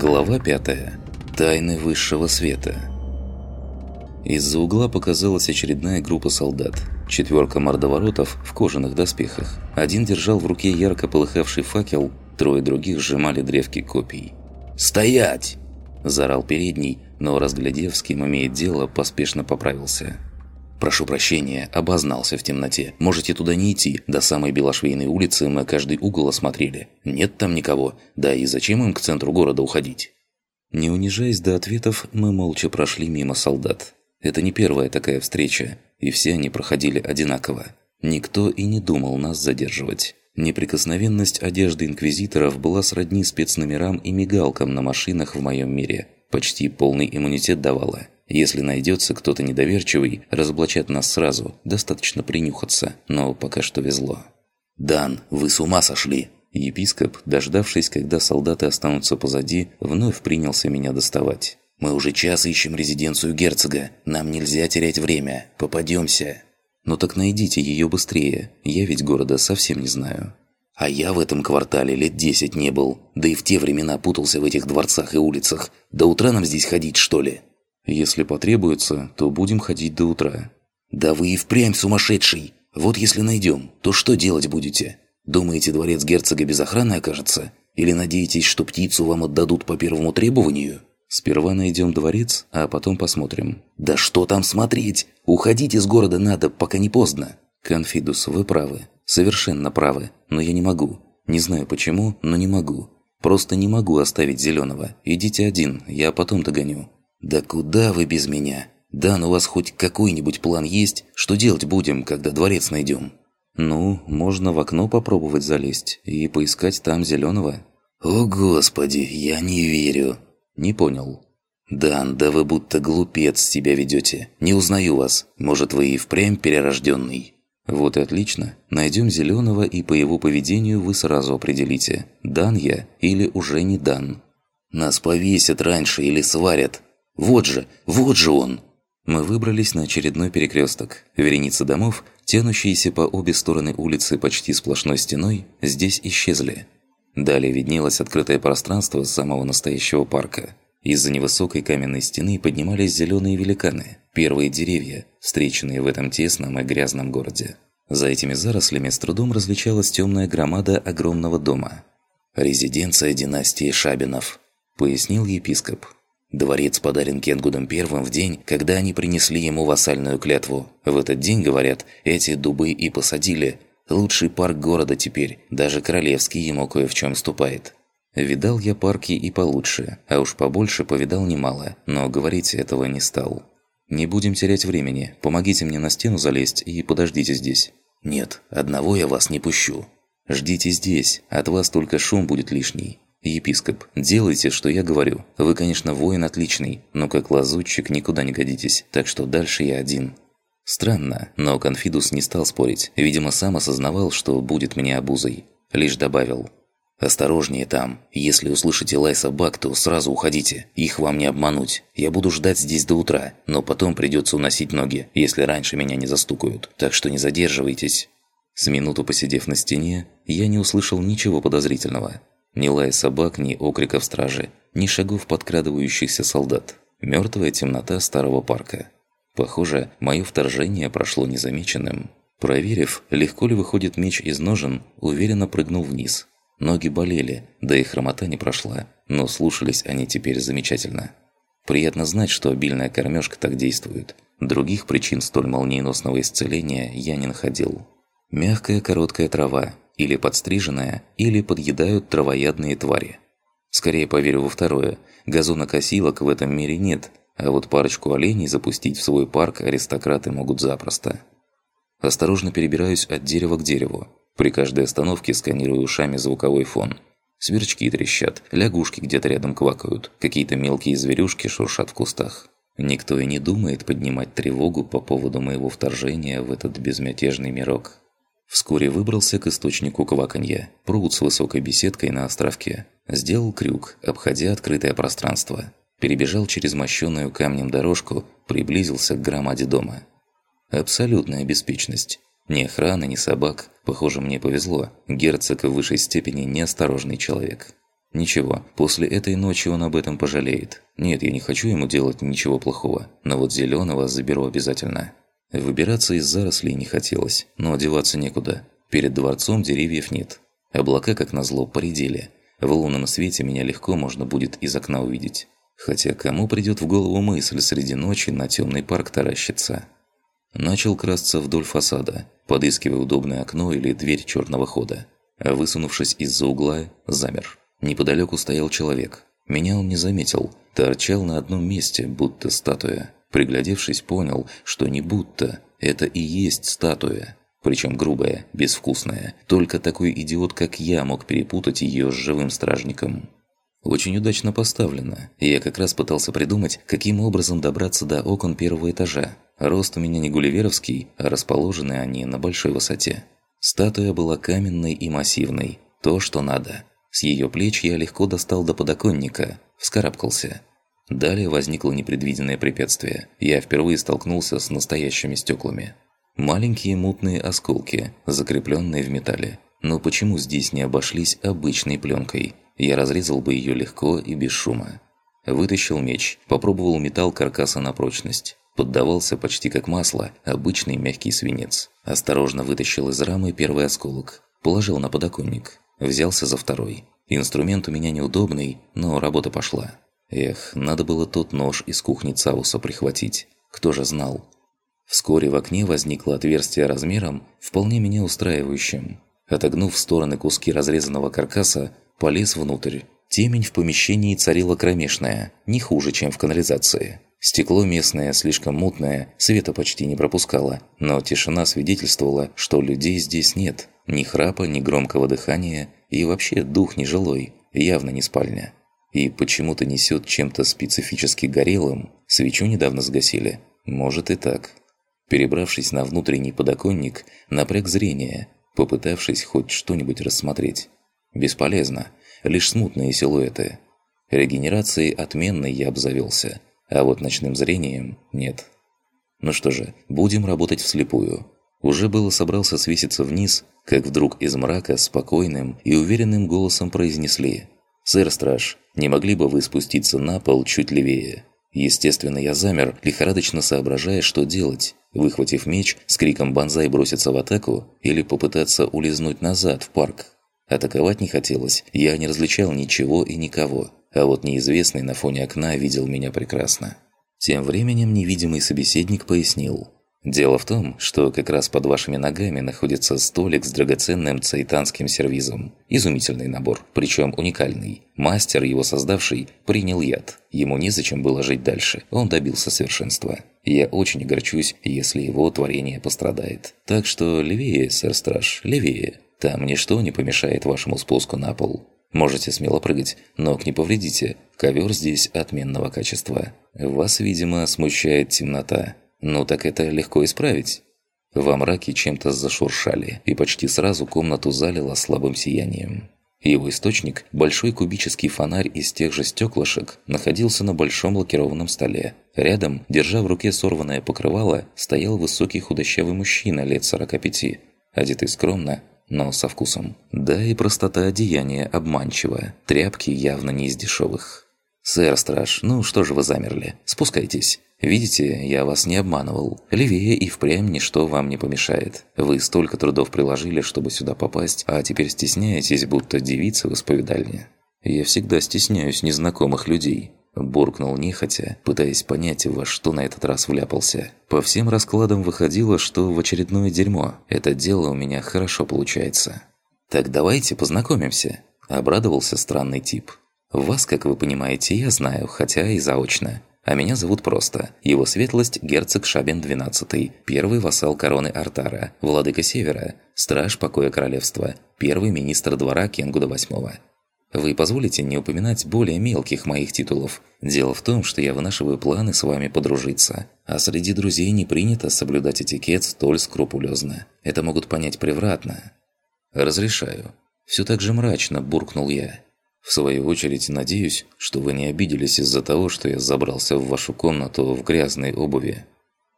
Глава 5. Тайны высшего света. Из-за угла показалась очередная группа солдат. Четверка мордоворотов в кожаных доспехах. Один держал в руке ярко полыхавший факел, трое других сжимали древки копий. «Стоять!» – заорал передний, но, разглядев, с кем имеет дело, поспешно поправился. «Прошу прощения, обознался в темноте. Можете туда не идти. До самой Белошвейной улицы мы каждый угол осмотрели. Нет там никого. Да и зачем им к центру города уходить?» Не унижаясь до ответов, мы молча прошли мимо солдат. Это не первая такая встреча, и все они проходили одинаково. Никто и не думал нас задерживать. Неприкосновенность одежды инквизиторов была сродни спецномерам и мигалкам на машинах в моем мире. Почти полный иммунитет давала. Если найдется кто-то недоверчивый, разоблачат нас сразу, достаточно принюхаться, но пока что везло. «Дан, вы с ума сошли!» Епископ, дождавшись, когда солдаты останутся позади, вновь принялся меня доставать. «Мы уже час ищем резиденцию герцога. Нам нельзя терять время. Попадемся!» «Ну так найдите ее быстрее. Я ведь города совсем не знаю». А я в этом квартале лет десять не был. Да и в те времена путался в этих дворцах и улицах. До утра нам здесь ходить, что ли?» Если потребуется, то будем ходить до утра. Да вы и впрямь сумасшедший. Вот если найдем, то что делать будете? Думаете, дворец герцога без охраны окажется? Или надеетесь, что птицу вам отдадут по первому требованию? Сперва найдем дворец, а потом посмотрим. Да что там смотреть? Уходить из города надо, пока не поздно. Конфидус, вы правы. Совершенно правы. Но я не могу. Не знаю почему, но не могу. Просто не могу оставить зеленого. Идите один, я потом догоню. «Да куда вы без меня? Дан, у вас хоть какой-нибудь план есть? Что делать будем, когда дворец найдем?» «Ну, можно в окно попробовать залезть и поискать там зеленого. «О, Господи, я не верю!» «Не понял». «Дан, да вы будто глупец себя ведете. Не узнаю вас. Может, вы и впрямь перерожденный?» «Вот и отлично. Найдем зеленого, и по его поведению вы сразу определите, дан я или уже не дан». «Нас повесят раньше или сварят. Вот же, вот же он!» Мы выбрались на очередной перекресток. Вереницы домов, тянущиеся по обе стороны улицы почти сплошной стеной, здесь исчезли. Далее виднелось открытое пространство самого настоящего парка. Из-за невысокой каменной стены поднимались зеленые великаны, первые деревья, встреченные в этом тесном и грязном городе. За этими зарослями с трудом различалась темная громада огромного дома. «Резиденция династии Шабинов», – пояснил епископ. Дворец подарен Кенгудом Первым в день, когда они принесли ему вассальную клятву. В этот день, говорят, эти дубы и посадили. Лучший парк города теперь, даже королевский ему кое в чем ступает. Видал я парки и получше, а уж побольше повидал немало, но говорить этого не стал. Не будем терять времени, помогите мне на стену залезть и подождите здесь. Нет, одного я вас не пущу. Ждите здесь, от вас только шум будет лишний. «Епископ, делайте, что я говорю. Вы, конечно, воин отличный, но как лазутчик никуда не годитесь, так что дальше я один». Странно, но Конфидус не стал спорить. Видимо, сам осознавал, что будет мне обузой. Лишь добавил. «Осторожнее там. Если услышите лай собак, то сразу уходите. Их вам не обмануть. Я буду ждать здесь до утра, но потом придется уносить ноги, если раньше меня не застукают. Так что не задерживайтесь». С минуту посидев на стене, я не услышал ничего подозрительного. Ни лая собак, ни окриков стражи, ни шагов подкрадывающихся солдат. Мертвая темнота старого парка. Похоже, мое вторжение прошло незамеченным. Проверив, легко ли выходит меч из ножен, уверенно прыгнул вниз. Ноги болели, да и хромота не прошла, но слушались они теперь замечательно. Приятно знать, что обильная кормежка так действует. Других причин столь молниеносного исцеления я не находил. Мягкая короткая трава, или подстриженная, или подъедают травоядные твари. Скорее поверю во второе. Газонокосилок в этом мире нет, а вот парочку оленей запустить в свой парк аристократы могут запросто. Осторожно перебираюсь от дерева к дереву. При каждой остановке сканирую ушами звуковой фон. Сверчки трещат, лягушки где-то рядом квакают, какие-то мелкие зверюшки шуршат в кустах. Никто и не думает поднимать тревогу по поводу моего вторжения в этот безмятежный мирок. Вскоре выбрался к источнику кваканья, пруд с высокой беседкой на островке. Сделал крюк, обходя открытое пространство. Перебежал через мощенную камнем дорожку, приблизился к громаде дома. Абсолютная беспечность. Ни охраны, ни собак. Похоже, мне повезло. Герцог в высшей степени неосторожный человек. Ничего, после этой ночи он об этом пожалеет. Нет, я не хочу ему делать ничего плохого, но вот зеленого заберу обязательно. Выбираться из зарослей не хотелось, но одеваться некуда. Перед дворцом деревьев нет. Облака, как назло, поредели. В лунном свете меня легко можно будет из окна увидеть. Хотя кому придет в голову мысль среди ночи на темный парк таращиться? Начал красться вдоль фасада, подыскивая удобное окно или дверь черного хода. Высунувшись из-за угла, замер. Неподалеку стоял человек. Меня он не заметил, торчал на одном месте, будто статуя. Приглядевшись, понял, что не будто, это и есть статуя. Причем грубая, безвкусная. Только такой идиот, как я, мог перепутать ее с живым стражником. Очень удачно поставлено. Я как раз пытался придумать, каким образом добраться до окон первого этажа. Рост у меня не гулливеровский, а расположены они на большой высоте. Статуя была каменной и массивной. То, что надо. С ее плеч я легко достал до подоконника, вскарабкался. Далее возникло непредвиденное препятствие. Я впервые столкнулся с настоящими стеклами. Маленькие мутные осколки, закрепленные в металле. Но почему здесь не обошлись обычной пленкой? Я разрезал бы ее легко и без шума. Вытащил меч, попробовал металл каркаса на прочность. Поддавался почти как масло, обычный мягкий свинец. Осторожно вытащил из рамы первый осколок. Положил на подоконник. Взялся за второй. Инструмент у меня неудобный, но работа пошла. Эх, надо было тот нож из кухни Цауса прихватить. Кто же знал? Вскоре в окне возникло отверстие размером, вполне меня устраивающим. Отогнув в стороны куски разрезанного каркаса, полез внутрь. Темень в помещении царила кромешная, не хуже, чем в канализации. Стекло местное, слишком мутное, света почти не пропускало, но тишина свидетельствовала, что людей здесь нет. Ни храпа, ни громкого дыхания, и вообще дух нежилой, явно не спальня. И почему-то несет чем-то специфически горелым, свечу недавно сгасили. Может и так. Перебравшись на внутренний подоконник, напряг зрение, попытавшись хоть что-нибудь рассмотреть. Бесполезно, лишь смутные силуэты. Регенерацией отменной я обзавелся, а вот ночным зрением нет. Ну что же, будем работать вслепую. Уже было собрался свеситься вниз, как вдруг из мрака спокойным и уверенным голосом произнесли «Сэр-страж, не могли бы вы спуститься на пол чуть левее?» Естественно, я замер, лихорадочно соображая, что делать. Выхватив меч, с криком «Бонзай» броситься в атаку или попытаться улизнуть назад в парк. Атаковать не хотелось, я не различал ничего и никого, а вот неизвестный на фоне окна видел меня прекрасно. Тем временем невидимый собеседник пояснил. «Дело в том, что как раз под вашими ногами находится столик с драгоценным цейтанским сервизом. Изумительный набор, причем уникальный. Мастер, его создавший, принял яд. Ему незачем было жить дальше, он добился совершенства. Я очень огорчусь, если его творение пострадает. Так что левее, сэр-страж, левее. Там ничто не помешает вашему спуску на пол. Можете смело прыгать, ног не повредите. Ковер здесь отменного качества. Вас, видимо, смущает темнота. Ну так это легко исправить. Во мраке чем-то зашуршали, и почти сразу комнату залило слабым сиянием. Его источник, большой кубический фонарь из тех же стеклышек, находился на большом лакированном столе. Рядом, держа в руке сорванное покрывало, стоял высокий худощавый мужчина лет 45, одетый скромно, но со вкусом. Да и простота одеяния обманчива, тряпки явно не из дешевых. «Сэр Страж, ну что же вы замерли? Спускайтесь. Видите, я вас не обманывал. Левее и впрямь ничто вам не помешает. Вы столько трудов приложили, чтобы сюда попасть, а теперь стесняетесь, будто девица в исповедальне». «Я всегда стесняюсь незнакомых людей», Буркнул нехотя, пытаясь понять, во что на этот раз вляпался. По всем раскладам выходило, что в очередное дерьмо. Это дело у меня хорошо получается. «Так давайте познакомимся», – обрадовался странный тип. «Вас, как вы понимаете, я знаю, хотя и заочно. А меня зовут просто. Его светлость – герцог Шабин XII, первый вассал короны Артара, владыка Севера, страж покоя королевства, первый министр двора Кенгуда VIII. Вы позволите не упоминать более мелких моих титулов. Дело в том, что я вынашиваю планы с вами подружиться, а среди друзей не принято соблюдать этикет столь скрупулезно. Это могут понять превратно. Разрешаю. Все так же мрачно буркнул я. В свою очередь, надеюсь, что вы не обиделись из-за того, что я забрался в вашу комнату в грязной обуви.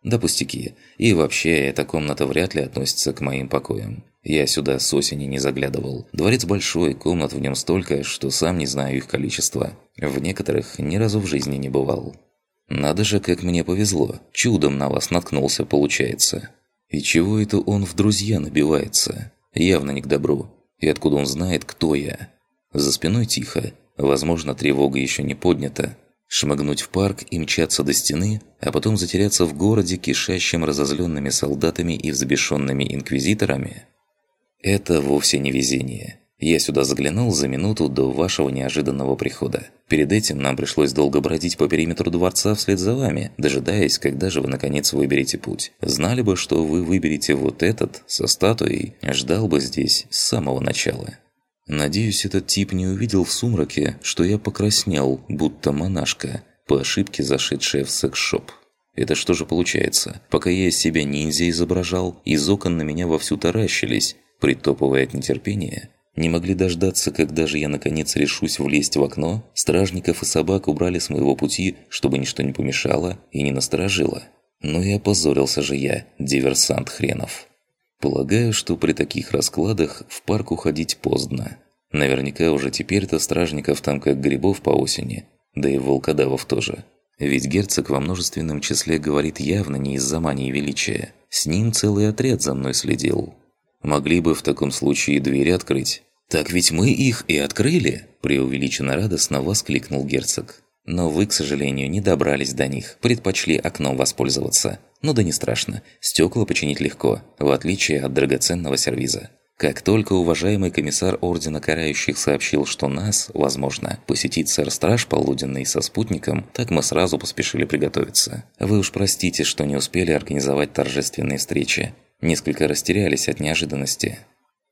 Да пустяки. И вообще, эта комната вряд ли относится к моим покоям. Я сюда с осени не заглядывал. Дворец большой, комнат в нем столько, что сам не знаю их количества. В некоторых ни разу в жизни не бывал. Надо же, как мне повезло. Чудом на вас наткнулся, получается. И чего это он в друзья набивается? Явно не к добру. И откуда он знает, кто я? За спиной тихо. Возможно, тревога еще не поднята. Шмыгнуть в парк и мчаться до стены, а потом затеряться в городе, кишащим разозленными солдатами и взбешенными инквизиторами? Это вовсе не везение. Я сюда заглянул за минуту до вашего неожиданного прихода. Перед этим нам пришлось долго бродить по периметру дворца вслед за вами, дожидаясь, когда же вы наконец выберете путь. Знали бы, что вы выберете вот этот, со статуей, ждал бы здесь с самого начала. Надеюсь, этот тип не увидел в сумраке, что я покраснел, будто монашка, по ошибке зашедшая в секс-шоп. Это что же получается? Пока я себя ниндзя изображал, из окон на меня вовсю таращились, притопывая от нетерпения. Не могли дождаться, когда же я наконец решусь влезть в окно, стражников и собак убрали с моего пути, чтобы ничто не помешало и не насторожило. Ну и опозорился же я, диверсант хренов. Полагаю, что при таких раскладах в парк уходить поздно. Наверняка уже теперь-то стражников там как грибов по осени, да и волкодавов тоже. Ведь герцог во множественном числе говорит явно не из-за мании величия. С ним целый отряд за мной следил. Могли бы в таком случае двери открыть. «Так ведь мы их и открыли!» – преувеличенно радостно воскликнул герцог. Но вы, к сожалению, не добрались до них, предпочли окном воспользоваться. Ну да не страшно, стекла починить легко, в отличие от драгоценного сервиза. Как только уважаемый комиссар Ордена Карающих сообщил, что нас, возможно, посетит сэр-страж полуденный со спутником, так мы сразу поспешили приготовиться. Вы уж простите, что не успели организовать торжественные встречи. Несколько растерялись от неожиданности.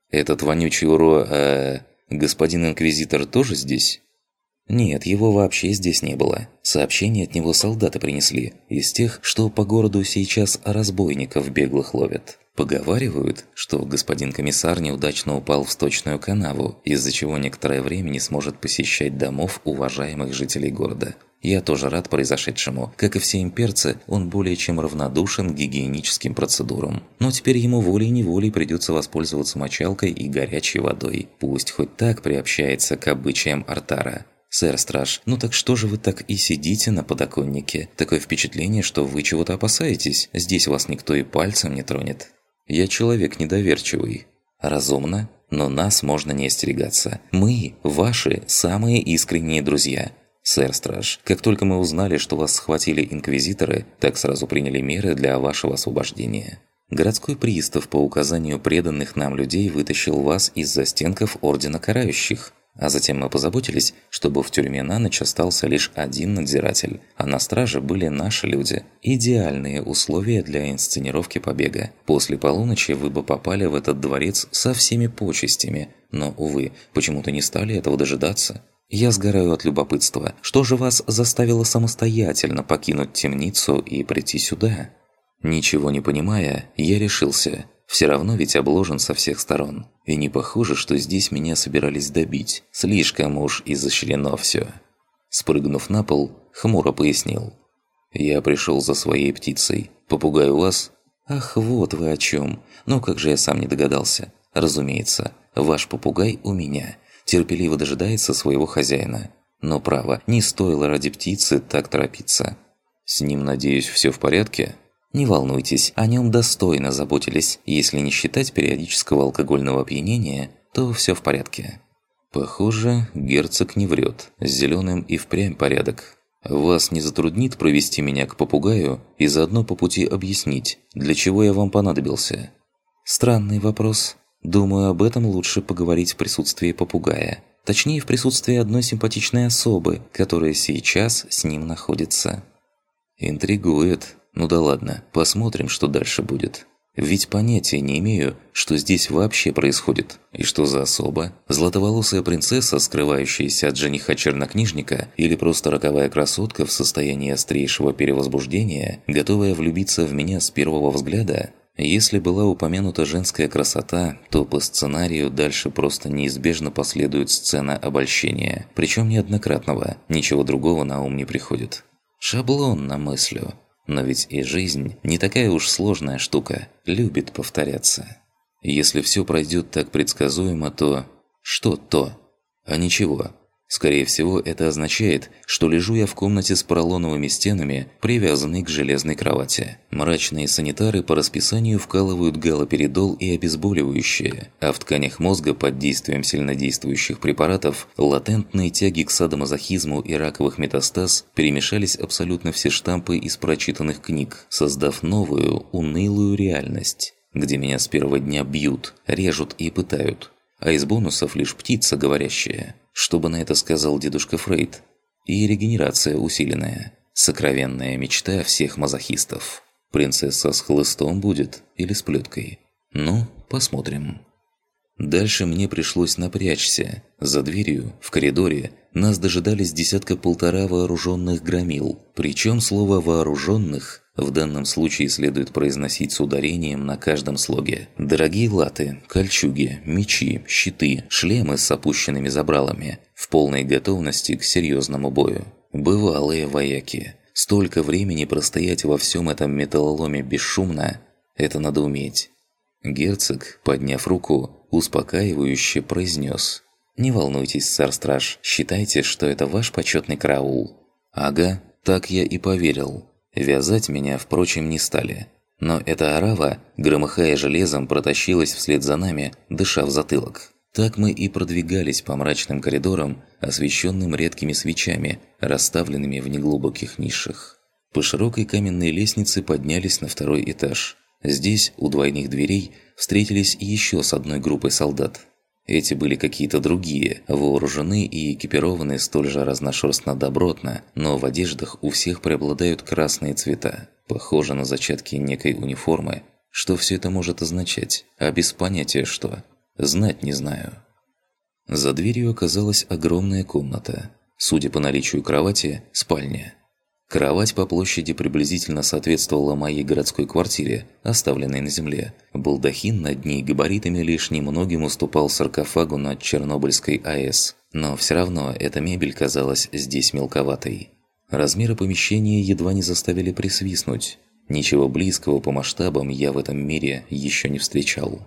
«Этот вонючий уро... Э, господин Инквизитор тоже здесь?» Нет, его вообще здесь не было. Сообщение от него солдаты принесли, из тех, что по городу сейчас разбойников беглых ловят. Поговаривают, что господин комиссар неудачно упал в сточную канаву, из-за чего некоторое время не сможет посещать домов уважаемых жителей города. Я тоже рад произошедшему. Как и все имперцы, он более чем равнодушен к гигиеническим процедурам. Но теперь ему волей-неволей придется воспользоваться мочалкой и горячей водой. Пусть хоть так приобщается к обычаям Артара. «Сэр Страж, ну так что же вы так и сидите на подоконнике? Такое впечатление, что вы чего-то опасаетесь. Здесь вас никто и пальцем не тронет». «Я человек недоверчивый». «Разумно, но нас можно не остерегаться. Мы – ваши самые искренние друзья. Сэр Страж, как только мы узнали, что вас схватили инквизиторы, так сразу приняли меры для вашего освобождения». Городской пристав по указанию преданных нам людей вытащил вас из застенков Ордена Карающих. А затем мы позаботились, чтобы в тюрьме на ночь остался лишь один надзиратель, а на страже были наши люди. Идеальные условия для инсценировки побега. После полуночи вы бы попали в этот дворец со всеми почестями, но, увы, почему-то не стали этого дожидаться. Я сгораю от любопытства. Что же вас заставило самостоятельно покинуть темницу и прийти сюда? Ничего не понимая, я решился – все равно ведь обложен со всех сторон. И не похоже, что здесь меня собирались добить. Слишком уж изощрено все. Спрыгнув на пол, хмуро пояснил. «Я пришел за своей птицей. Попугай у вас?» «Ах, вот вы о чем. Ну как же я сам не догадался. Разумеется, ваш попугай у меня. Терпеливо дожидается своего хозяина. Но право, не стоило ради птицы так торопиться. С ним, надеюсь, все в порядке?» Не волнуйтесь, о нем достойно заботились. Если не считать периодического алкогольного опьянения, то все в порядке. Похоже, герцог не врет. С зеленым и впрямь порядок. Вас не затруднит провести меня к попугаю и заодно по пути объяснить, для чего я вам понадобился? Странный вопрос. Думаю, об этом лучше поговорить в присутствии попугая. Точнее, в присутствии одной симпатичной особы, которая сейчас с ним находится. Интригует. Ну да ладно, посмотрим, что дальше будет. Ведь понятия не имею, что здесь вообще происходит. И что за особа? Златоволосая принцесса, скрывающаяся от жениха-чернокнижника, или просто роковая красотка в состоянии острейшего перевозбуждения, готовая влюбиться в меня с первого взгляда? Если была упомянута женская красота, то по сценарию дальше просто неизбежно последует сцена обольщения, причем неоднократного, ничего другого на ум не приходит. Шаблонно мыслю. Но ведь и жизнь не такая уж сложная штука, любит повторяться. Если все пройдет так предсказуемо, то... Что то? А ничего. Скорее всего, это означает, что лежу я в комнате с поролоновыми стенами, привязанной к железной кровати. Мрачные санитары по расписанию вкалывают галоперидол и обезболивающее, а в тканях мозга под действием сильнодействующих препаратов латентные тяги к садомазохизму и раковых метастаз перемешались абсолютно все штампы из прочитанных книг, создав новую, унылую реальность, где меня с первого дня бьют, режут и пытают. А из бонусов лишь птица говорящая – что бы на это сказал дедушка Фрейд? И регенерация усиленная. Сокровенная мечта всех мазохистов. Принцесса с хлыстом будет или с плеткой? Ну, посмотрим. Дальше мне пришлось напрячься. За дверью, в коридоре, нас дожидались десятка-полтора вооруженных громил. Причем слово «вооруженных» в данном случае следует произносить с ударением на каждом слоге. Дорогие латы, кольчуги, мечи, щиты, шлемы с опущенными забралами, в полной готовности к серьезному бою. Бывалые вояки. Столько времени простоять во всем этом металлоломе бесшумно – это надо уметь. Герцог, подняв руку, успокаивающе произнес «Не волнуйтесь, сэр-страж, считайте, что это ваш почетный караул». «Ага, так я и поверил». Вязать меня, впрочем, не стали. Но эта орава, громыхая железом, протащилась вслед за нами, дыша в затылок. Так мы и продвигались по мрачным коридорам, освещенным редкими свечами, расставленными в неглубоких нишах. По широкой каменной лестнице поднялись на второй этаж. Здесь, у двойных дверей, встретились еще с одной группой солдат. Эти были какие-то другие, вооружены и экипированы столь же разношерстно-добротно, но в одеждах у всех преобладают красные цвета. Похоже на зачатки некой униформы. Что все это может означать? А без понятия что? Знать не знаю. За дверью оказалась огромная комната. Судя по наличию кровати, спальня. Кровать по площади приблизительно соответствовала моей городской квартире, оставленной на земле. Балдахин над ней габаритами лишь немногим уступал саркофагу над Чернобыльской АЭС. Но все равно эта мебель казалась здесь мелковатой. Размеры помещения едва не заставили присвистнуть. Ничего близкого по масштабам я в этом мире еще не встречал.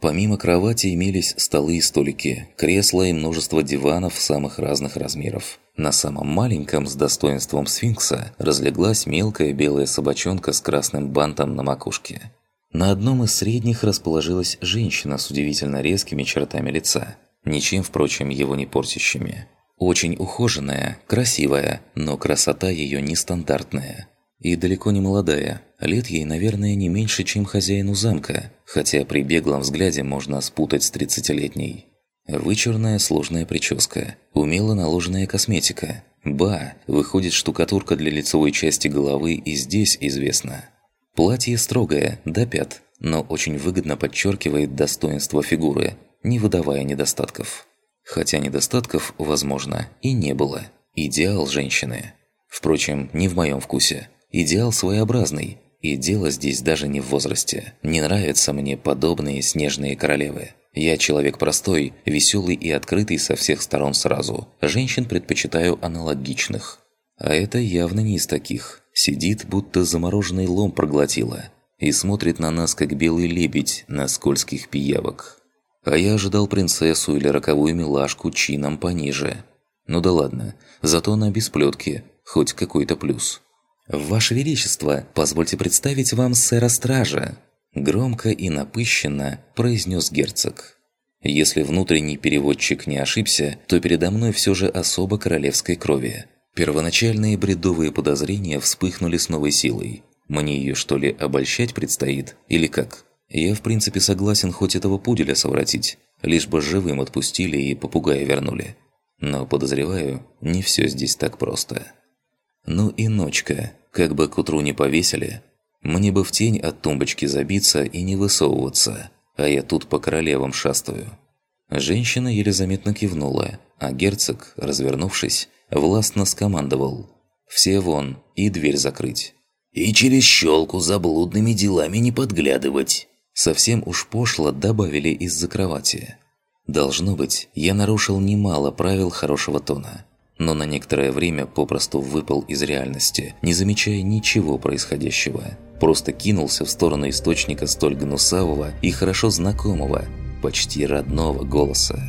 Помимо кровати имелись столы и столики, кресла и множество диванов самых разных размеров. На самом маленьком с достоинством сфинкса разлеглась мелкая белая собачонка с красным бантом на макушке. На одном из средних расположилась женщина с удивительно резкими чертами лица, ничем, впрочем, его не портящими. Очень ухоженная, красивая, но красота ее нестандартная. И далеко не молодая, лет ей, наверное, не меньше, чем хозяину замка, хотя при беглом взгляде можно спутать с тридцатилетней. Вычурная сложная прическа, умело наложенная косметика. Ба, выходит штукатурка для лицевой части головы и здесь известна. Платье строгое, до пят, но очень выгодно подчеркивает достоинство фигуры, не выдавая недостатков. Хотя недостатков, возможно, и не было. Идеал женщины. Впрочем, не в моем вкусе. Идеал своеобразный, и дело здесь даже не в возрасте. Не нравятся мне подобные снежные королевы. Я человек простой, веселый и открытый со всех сторон сразу. Женщин предпочитаю аналогичных. А это явно не из таких. Сидит, будто замороженный лом проглотила. И смотрит на нас, как белый лебедь на скользких пиявок. А я ожидал принцессу или роковую милашку чином пониже. Ну да ладно, зато на бесплетке, хоть какой-то плюс. «Ваше Величество, позвольте представить вам сэра-стража», Громко и напыщенно произнес герцог. Если внутренний переводчик не ошибся, то передо мной все же особо королевской крови. Первоначальные бредовые подозрения вспыхнули с новой силой. Мне ее что ли обольщать предстоит, или как? Я в принципе согласен хоть этого пуделя совратить, лишь бы живым отпустили и попугая вернули. Но подозреваю, не все здесь так просто. Ну и ночка, как бы к утру не повесили, мне бы в тень от тумбочки забиться и не высовываться, а я тут по королевам шастаю. Женщина еле заметно кивнула, а герцог, развернувшись, властно скомандовал. «Все вон и дверь закрыть». «И через щелку за блудными делами не подглядывать». Совсем уж пошло добавили из-за кровати. Должно быть, я нарушил немало правил хорошего тона. но на некоторое время попросту выпал из реальности, не замечая ничего происходящего. Просто кинулся в сторону источника столь гнусавого и хорошо знакомого, почти родного голоса.